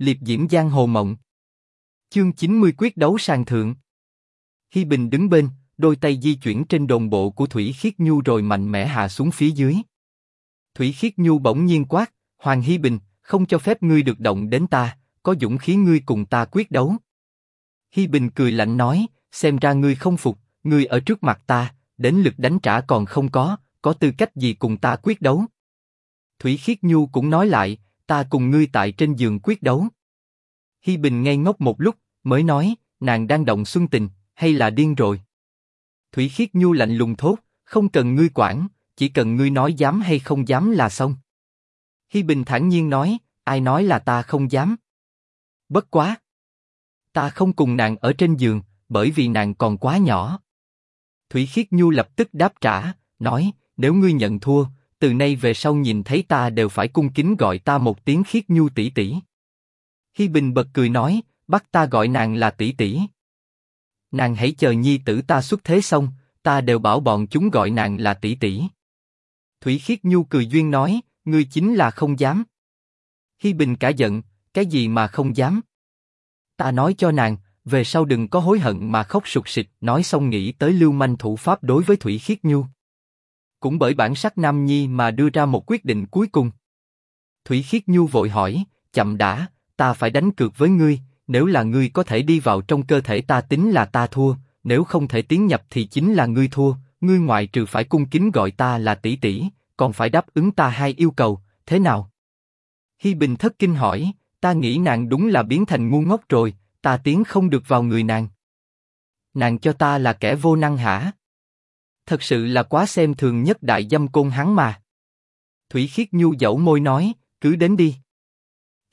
liệp diễm giang hồ mộng. Chương 90 quyết đấu sang thượng. Hi Bình đứng bên, đôi tay di chuyển trên đồn bộ của Thủy Khiết Nhu rồi mạnh mẽ hạ xuống phía dưới. Thủy Khiết Nhu bỗng nhiên quát, Hoàng Hi Bình, không cho phép ngươi được động đến ta, có dũng khí ngươi cùng ta quyết đấu. Hi Bình cười lạnh nói, xem ra ngươi không phục, ngươi ở trước mặt ta, đến lực đánh trả còn không có, có tư cách gì cùng ta quyết đấu? Thủy Khiết Nhu cũng nói lại, ta cùng ngươi tại trên giường quyết đấu. Hi Bình ngây ngốc một lúc, mới nói, nàng đang động xuân tình, hay là điên rồi? Thủy Khiết Nhu lạnh lùng thốt, không cần ngươi quản, chỉ cần ngươi nói dám hay không dám là xong. Hi Bình thản nhiên nói, ai nói là ta không dám? Bất quá, ta không cùng nàng ở trên giường, bởi vì nàng còn quá nhỏ. Thủy Khiết Nhu lập tức đáp trả, nói, nếu ngươi nhận thua, từ nay về sau nhìn thấy ta đều phải cung kính gọi ta một tiếng Khiết Nhu tỷ tỷ. Hi Bình bật cười nói, bắt ta gọi nàng là tỷ tỷ. Nàng hãy chờ nhi tử ta xuất thế xong, ta đều bảo bọn chúng gọi nàng là tỷ tỷ. Thủy Khiết Nhu cười duyên nói, ngươi chính là không dám. Hi Bình cả giận, cái gì mà không dám? Ta nói cho nàng, về sau đừng có hối hận mà khóc sụt sịt. Nói xong nghĩ tới lưu manh thủ pháp đối với Thủy Khiết Nhu. Cũng bởi bản sắc nam nhi mà đưa ra một quyết định cuối cùng. Thủy Khiết Nhu vội hỏi, chậm đã, ta phải đánh cược với ngươi, nếu là ngươi có thể đi vào trong cơ thể ta tính là ta thua, nếu không thể tiến nhập thì chính là ngươi thua. Ngươi ngoại trừ phải cung kính gọi ta là tỷ tỷ, còn phải đáp ứng ta hai yêu cầu, thế nào? Hi Bình thất kinh hỏi, ta nghĩ nàng đúng là biến thành ngu ngốc rồi, ta tiến không được vào người nàng. Nàng cho ta là kẻ vô năng hả? Thật sự là quá xem thường nhất đại dâm côn hắn mà. Thủy Khiết Nhu dẫu môi nói, cứ đến đi.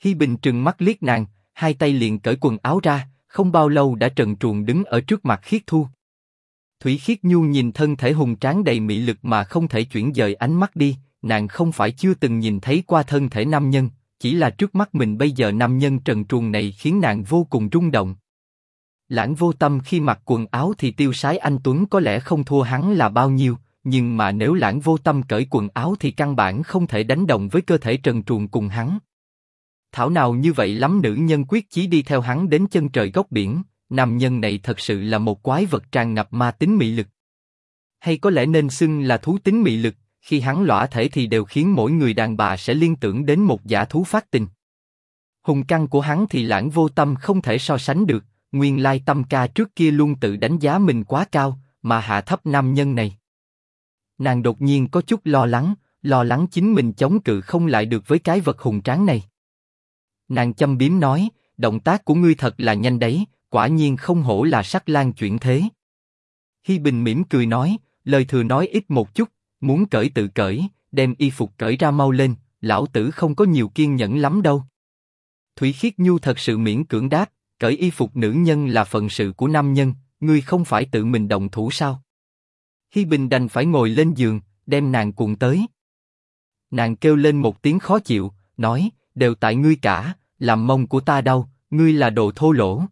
Hi Bình trừng mắt liếc nàng, hai tay liền cởi quần áo ra, không bao lâu đã trần truồng đứng ở trước mặt Khiết Thu. Thủy Khiết Nhu nhìn thân thể hùng tráng đầy mị lực mà không thể chuyển dời ánh mắt đi, nàng không phải chưa từng nhìn thấy qua thân thể nam nhân, chỉ là trước mắt mình bây giờ nam nhân trần truồng này khiến nàng vô cùng rung động. Lãng vô tâm khi mặc quần áo thì tiêu sái anh Tuấn có lẽ không thua hắn là bao nhiêu, nhưng mà nếu lãng vô tâm cởi quần áo thì căn bản không thể đánh đồng với cơ thể trần truồng cùng hắn. Thảo nào như vậy lắm nữ nhân quyết chí đi theo hắn đến chân trời góc biển, nam nhân này thật sự là một quái vật tràn ngập ma tính mị lực. Hay có lẽ nên xưng là thú tính mị lực, khi hắn lõa thể thì đều khiến mỗi người đàn bà sẽ liên tưởng đến một giả thú phát tình. Hùng căng của hắn thì lãng vô tâm không thể so sánh được, nguyên lai tâm ca trước kia luôn tự đánh giá mình quá cao, mà hạ thấp nam nhân này. Nàng đột nhiên có chút lo lắng, lo lắng chính mình chống cự không lại được với cái vật hùng tráng này. Nàng châm biếm nói, động tác của ngươi thật là nhanh đấy, quả nhiên không hổ là sắc lang chuyển thế. Hi Bình mỉm cười nói, lời thừa nói ít một chút, muốn cởi tự cởi, đem y phục cởi ra mau lên, lão tử không có nhiều kiên nhẫn lắm đâu. Thủy Khiết Nhu thật sự miễn cưỡng đáp, cởi y phục nữ nhân là phận sự của nam nhân, ngươi không phải tự mình động thủ sao? Hi Bình đành phải ngồi lên giường, đem nàng cuộn tới. Nàng kêu lên một tiếng khó chịu, nói, đều tại ngươi cả, làm mông của ta đau, ngươi là đồ thô lỗ.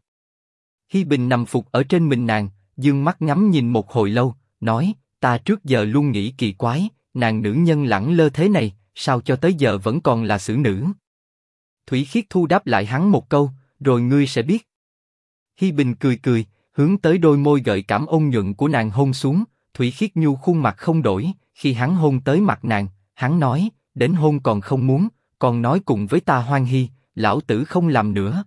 Hi Bình nằm phục ở trên mình nàng, dương mắt ngắm nhìn một hồi lâu, nói, ta trước giờ luôn nghĩ kỳ quái, nàng nữ nhân lẳng lơ thế này, sao cho tới giờ vẫn còn là xử nữ. Thủy Khiết Thu đáp lại hắn một câu, rồi ngươi sẽ biết. Hi Bình cười cười, hướng tới đôi môi gợi cảm ôn nhuận của nàng hôn xuống, Thủy Khiết Nhu khuôn mặt không đổi, khi hắn hôn tới mặt nàng, hắn nói, đến hôn còn không muốn, còn nói cùng với ta hoan hi, lão tử không làm nữa.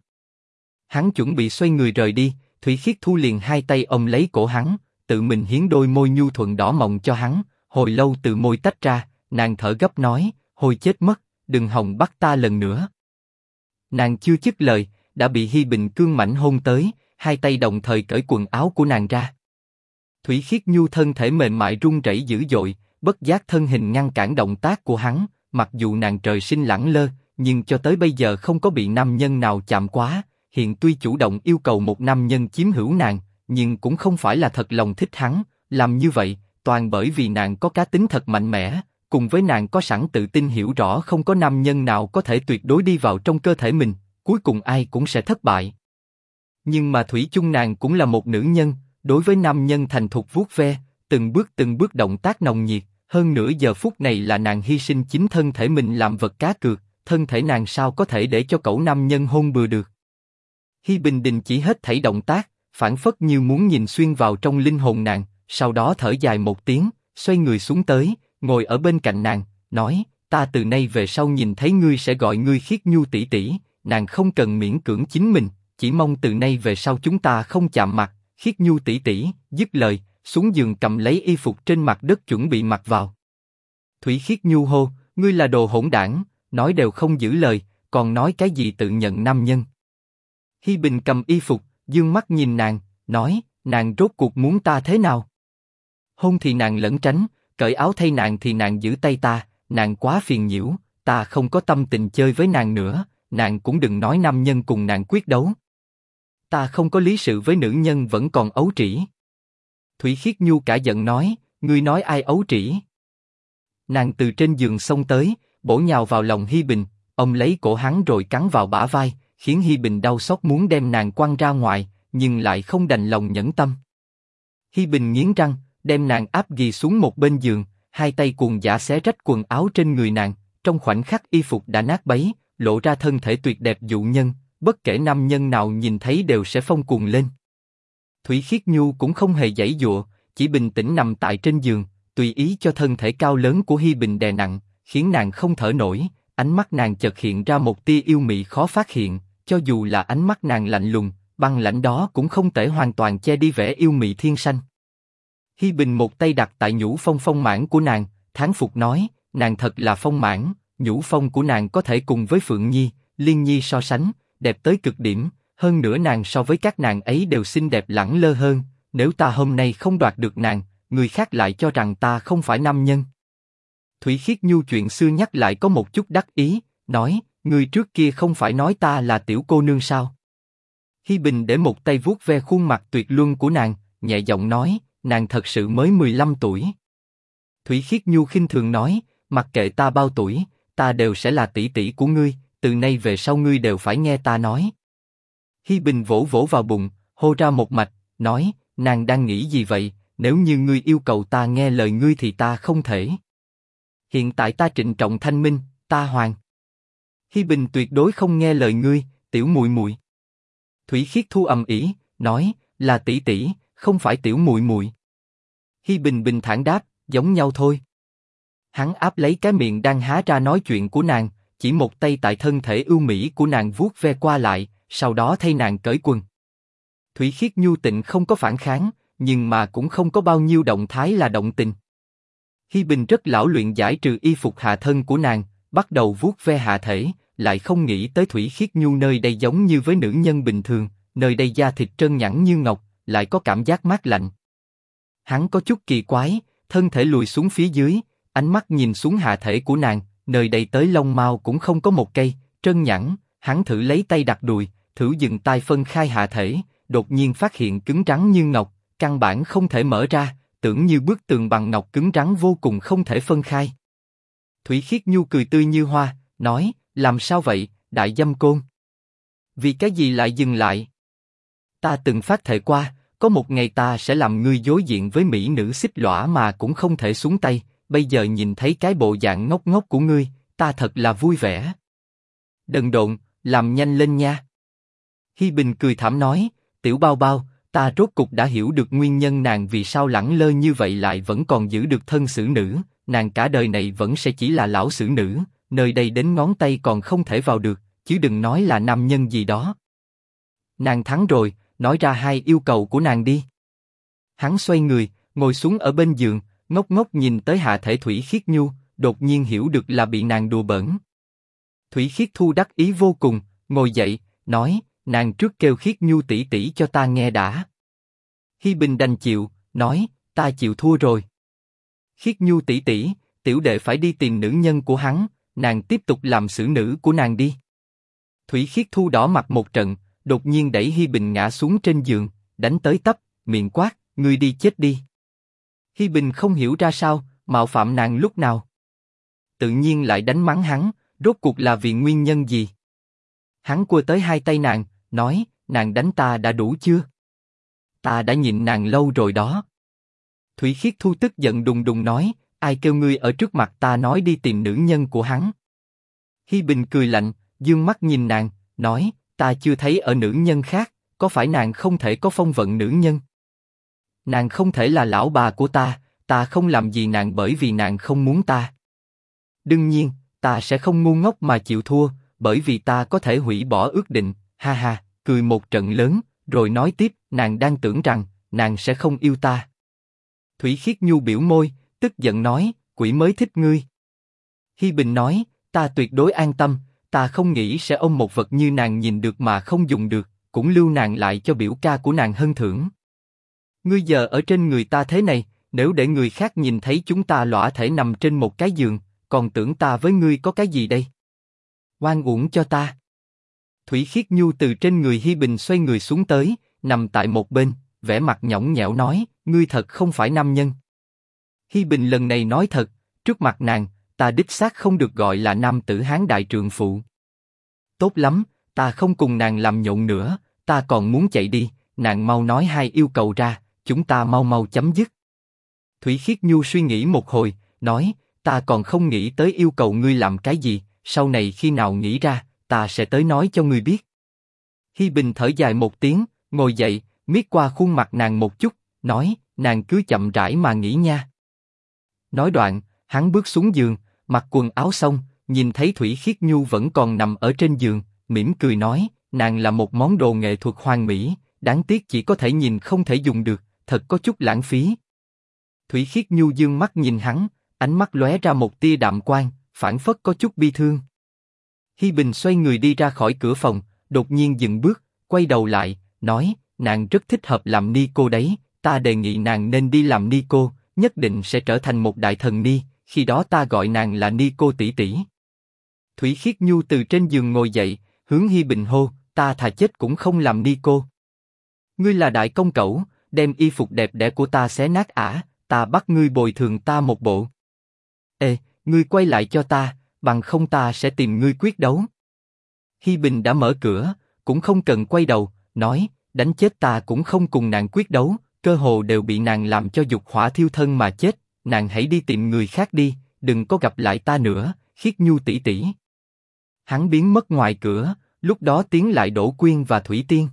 Hắn chuẩn bị xoay người rời đi, Thủy Khiết Thu liền hai tay ôm lấy cổ hắn, tự mình hiến đôi môi nhu thuận đỏ mọng cho hắn. Hồi lâu từ môi tách ra, nàng thở gấp nói, hồi chết mất, đừng hòng bắt ta lần nữa. Nàng chưa dứt lời, đã bị Hi Bình cương mảnh hôn tới, hai tay đồng thời cởi quần áo của nàng ra. Thủy Khiết Nhu thân thể mềm mại run rẩy dữ dội, bất giác thân hình ngăn cản động tác của hắn. Mặc dù nàng trời sinh lẳng lơ, nhưng cho tới bây giờ không có bị nam nhân nào chạm quá, hiện tuy chủ động yêu cầu một nam nhân chiếm hữu nàng, nhưng cũng không phải là thật lòng thích hắn, làm như vậy, toàn bởi vì nàng có cá tính thật mạnh mẽ, cùng với nàng có sẵn tự tin hiểu rõ không có nam nhân nào có thể tuyệt đối đi vào trong cơ thể mình, cuối cùng ai cũng sẽ thất bại. Nhưng mà thủy chung nàng cũng là một nữ nhân, đối với nam nhân thành thục vuốt ve, từng bước từng bước động tác nồng nhiệt, hơn nửa giờ phút này là nàng hy sinh chính thân thể mình làm vật cá cược, thân thể nàng sao có thể để cho cậu nam nhân hôn bừa được. Hi Bình đình chỉ hết thảy động tác, phản phất như muốn nhìn xuyên vào trong linh hồn nàng, sau đó thở dài một tiếng, xoay người xuống tới, ngồi ở bên cạnh nàng, nói, ta từ nay về sau nhìn thấy ngươi sẽ gọi ngươi khiết nhu tỷ tỷ, nàng không cần miễn cưỡng chính mình, chỉ mong từ nay về sau chúng ta không chạm mặt, khiết nhu tỷ tỷ, dứt lời, xuống giường cầm lấy y phục trên mặt đất chuẩn bị mặc vào. Thủy khiết nhu hô, ngươi là đồ hỗn đảng, nói đều không giữ lời, còn nói cái gì tự nhận nam nhân. Hi Bình cầm y phục, dương mắt nhìn nàng, nói, nàng rốt cuộc muốn ta thế nào? Hôn thì nàng lẩn tránh, cởi áo thay nàng thì nàng giữ tay ta, nàng quá phiền nhiễu, ta không có tâm tình chơi với nàng nữa, nàng cũng đừng nói nam nhân cùng nàng quyết đấu. Ta không có lý sự với nữ nhân vẫn còn ấu trĩ. Thủy Khiết Nhu cả giận nói, ngươi nói ai ấu trĩ? Nàng từ trên giường xông tới, bổ nhào vào lòng Hi Bình, ông lấy cổ hắn rồi cắn vào bả vai, khiến Hi Bình đau xót muốn đem nàng quăng ra ngoài, nhưng lại không đành lòng nhẫn tâm. Hi Bình nghiến răng, đem nàng áp ghi xuống một bên giường, hai tay cuồng giả xé rách quần áo trên người nàng, trong khoảnh khắc y phục đã nát bấy, lộ ra thân thể tuyệt đẹp dụ nhân, bất kể nam nhân nào nhìn thấy đều sẽ phong cuồng lên. Thủy Khiết Nhu cũng không hề giãy dụa, chỉ bình tĩnh nằm tại trên giường, tùy ý cho thân thể cao lớn của Hi Bình đè nặng, khiến nàng không thở nổi. Ánh mắt nàng chợt hiện ra một tia yêu mị khó phát hiện, cho dù là ánh mắt nàng lạnh lùng, băng lãnh đó cũng không thể hoàn toàn che đi vẻ yêu mị thiên sanh. Hi Bình một tay đặt tại nhũ phong phong mãn của nàng, thán phục nói, nàng thật là phong mãn, nhũ phong của nàng có thể cùng với Phượng Nhi, Liên Nhi so sánh, đẹp tới cực điểm, hơn nữa nàng so với các nàng ấy đều xinh đẹp lẳng lơ hơn. Nếu ta hôm nay không đoạt được nàng, người khác lại cho rằng ta không phải nam nhân. Thủy Khiết Nhu chuyện xưa nhắc lại có một chút đắc ý, nói, người trước kia không phải nói ta là tiểu cô nương sao? Hi Bình để một tay vuốt ve khuôn mặt tuyệt luân của nàng, nhẹ giọng nói, nàng thật sự mới 15 tuổi. Thủy Khiết Nhu khinh thường nói, mặc kệ ta bao tuổi, ta đều sẽ là tỷ tỷ của ngươi, từ nay về sau ngươi đều phải nghe ta nói. Hi Bình vỗ vỗ vào bụng, hô ra một mạch, nói, nàng đang nghĩ gì vậy? Nếu như ngươi yêu cầu ta nghe lời ngươi thì ta không thể. Hiện tại ta trịnh trọng thanh minh, ta hoàng. Hi Bình tuyệt đối không nghe lời ngươi, tiểu muội muội. Thủy Khiết thu ầm ỉ, nói, là tỷ tỷ, không phải tiểu muội muội. Hi Bình bình thản đáp, giống nhau thôi. Hắn áp lấy cái miệng đang há ra nói chuyện của nàng, chỉ một tay tại thân thể ưu mỹ của nàng vuốt ve qua lại, sau đó thay nàng cởi quần. Thủy Khiết nhu tịnh không có phản kháng, nhưng mà cũng không có bao nhiêu động thái là động tình. Hi Bình rất lão luyện giải trừ y phục hạ thân của nàng, bắt đầu vuốt ve hạ thể, lại không nghĩ tới Thủy Khiết Nhu nơi đây giống như với nữ nhân bình thường, nơi đây da thịt trơn nhẵn như ngọc, lại có cảm giác mát lạnh. Hắn có chút kỳ quái, thân thể lùi xuống phía dưới, ánh mắt nhìn xuống hạ thể của nàng, nơi đây tới lông mao cũng không có một cây, trơn nhẵn, hắn thử lấy tay đặt đùi, thử dừng tay phân khai hạ thể, đột nhiên phát hiện cứng rắn như ngọc, căn bản không thể mở ra, tưởng như bức tường bằng ngọc cứng rắn vô cùng không thể phân khai. Thủy Khiết Nhu cười tươi như hoa, nói, làm sao vậy, đại dâm côn? Vì cái gì lại dừng lại? Ta từng phát thể qua, có một ngày ta sẽ làm ngươi dối diện với mỹ nữ xích lõa mà cũng không thể xuống tay. Bây giờ nhìn thấy cái bộ dạng ngốc ngốc của ngươi, ta thật là vui vẻ. Đần độn, làm nhanh lên nha. Hi Bình cười thảm nói, tiểu bao bao, ta rốt cục đã hiểu được nguyên nhân nàng vì sao lẳng lơ như vậy lại vẫn còn giữ được thân xử nữ, nàng cả đời này vẫn sẽ chỉ là lão xử nữ, nơi đây đến ngón tay còn không thể vào được, chứ đừng nói là nam nhân gì đó. Nàng thắng rồi, nói ra hai yêu cầu của nàng đi. Hắn xoay người, ngồi xuống ở bên giường, ngốc ngốc nhìn tới hạ thể Thủy Khiết Nhu, đột nhiên hiểu được là bị nàng đùa bỡn. Thủy Khiết Thu đắc ý vô cùng, ngồi dậy, nói, nàng trước kêu Khiết Nhu tỷ tỷ cho ta nghe đã. Hi Bình đành chịu, nói, ta chịu thua rồi. Khiết Nhu tỷ tỷ, tiểu đệ phải đi tìm nữ nhân của hắn, nàng tiếp tục làm xử nữ của nàng đi. Thủy Khiết Thu đỏ mặt một trận, đột nhiên đẩy Hi Bình ngã xuống trên giường, đánh tới tấp, miệng quát, ngươi đi chết đi. Hi Bình không hiểu ra sao, mạo phạm nàng lúc nào. Tự nhiên lại đánh mắng hắn, rốt cuộc là vì nguyên nhân gì? Hắn cua tới hai tay nàng, nói, nàng đánh ta đã đủ chưa? Ta đã nhịn nàng lâu rồi đó. Thủy Khiết Thu tức giận đùng đùng nói, ai kêu ngươi ở trước mặt ta nói đi tìm nữ nhân của hắn? Hi Bình cười lạnh, dương mắt nhìn nàng, nói, ta chưa thấy ở nữ nhân khác, có phải nàng không thể có phong vận nữ nhân? Nàng không thể là lão bà của ta, ta không làm gì nàng bởi vì nàng không muốn ta. Đương nhiên, ta sẽ không ngu ngốc mà chịu thua, bởi vì ta có thể hủy bỏ ước định, ha ha, cười một trận lớn, rồi nói tiếp, nàng đang tưởng rằng, nàng sẽ không yêu ta. Thủy Khiết Nhu biểu môi, tức giận nói, quỷ mới thích ngươi. Hi Bình nói, ta tuyệt đối an tâm, ta không nghĩ sẽ ôm một vật như nàng nhìn được mà không dùng được, cũng lưu nàng lại cho biểu ca của nàng hân thưởng. Ngươi giờ ở trên người ta thế này, nếu để người khác nhìn thấy chúng ta lõa thể nằm trên một cái giường, còn tưởng ta với ngươi có cái gì đây? Oan uổng cho ta. Thủy Khiết Nhu từ trên người Hi Bình xoay người xuống tới, nằm tại một bên, vẻ mặt nhõng nhẽo nói, ngươi thật không phải nam nhân. Hi Bình lần này nói thật, trước mặt nàng, ta đích xác không được gọi là nam tử hán đại trượng phụ. Tốt lắm, ta không cùng nàng làm nhộn nữa, ta còn muốn chạy đi, nàng mau nói hai yêu cầu ra, chúng ta mau mau chấm dứt. Thủy Khiết Nhu suy nghĩ một hồi, nói, ta còn không nghĩ tới yêu cầu ngươi làm cái gì, sau này khi nào nghĩ ra, ta sẽ tới nói cho ngươi biết. Hi Bình thở dài một tiếng, ngồi dậy, miết qua khuôn mặt nàng một chút, nói, nàng cứ chậm rãi mà nghĩ nha. Nói đoạn, hắn bước xuống giường, mặc quần áo xong, nhìn thấy Thủy Khiết Nhu vẫn còn nằm ở trên giường, mỉm cười nói, nàng là một món đồ nghệ thuật hoàn mỹ, đáng tiếc chỉ có thể nhìn không thể dùng được, thật có chút lãng phí. Thủy Khiết Nhu dương mắt nhìn hắn, ánh mắt lóe ra một tia đạm quang, phản phất có chút bi thương. Hi Bình xoay người đi ra khỏi cửa phòng, đột nhiên dừng bước, quay đầu lại, nói, nàng rất thích hợp làm ni cô đấy, ta đề nghị nàng nên đi làm ni cô, nhất định sẽ trở thành một đại thần ni, khi đó ta gọi nàng là ni cô tỷ tỷ. Thủy Khiết Nhu từ trên giường ngồi dậy, hướng Hi Bình hô, ta thà chết cũng không làm ni cô. Ngươi là đại công cẩu, đem y phục đẹp đẽ của ta xé nát ả, ta bắt ngươi bồi thường ta một bộ. Ê, ngươi quay lại cho ta, bằng không ta sẽ tìm ngươi quyết đấu. Hi Bình đã mở cửa, cũng không cần quay đầu, nói, đánh chết ta cũng không cùng nàng quyết đấu, cơ hồ đều bị nàng làm cho dục hỏa thiêu thân mà chết, nàng hãy đi tìm người khác đi, đừng có gặp lại ta nữa, khiết nhu tỷ tỷ. Hắn biến mất ngoài cửa, lúc đó tiến lại đổ quyên và thủy tiên.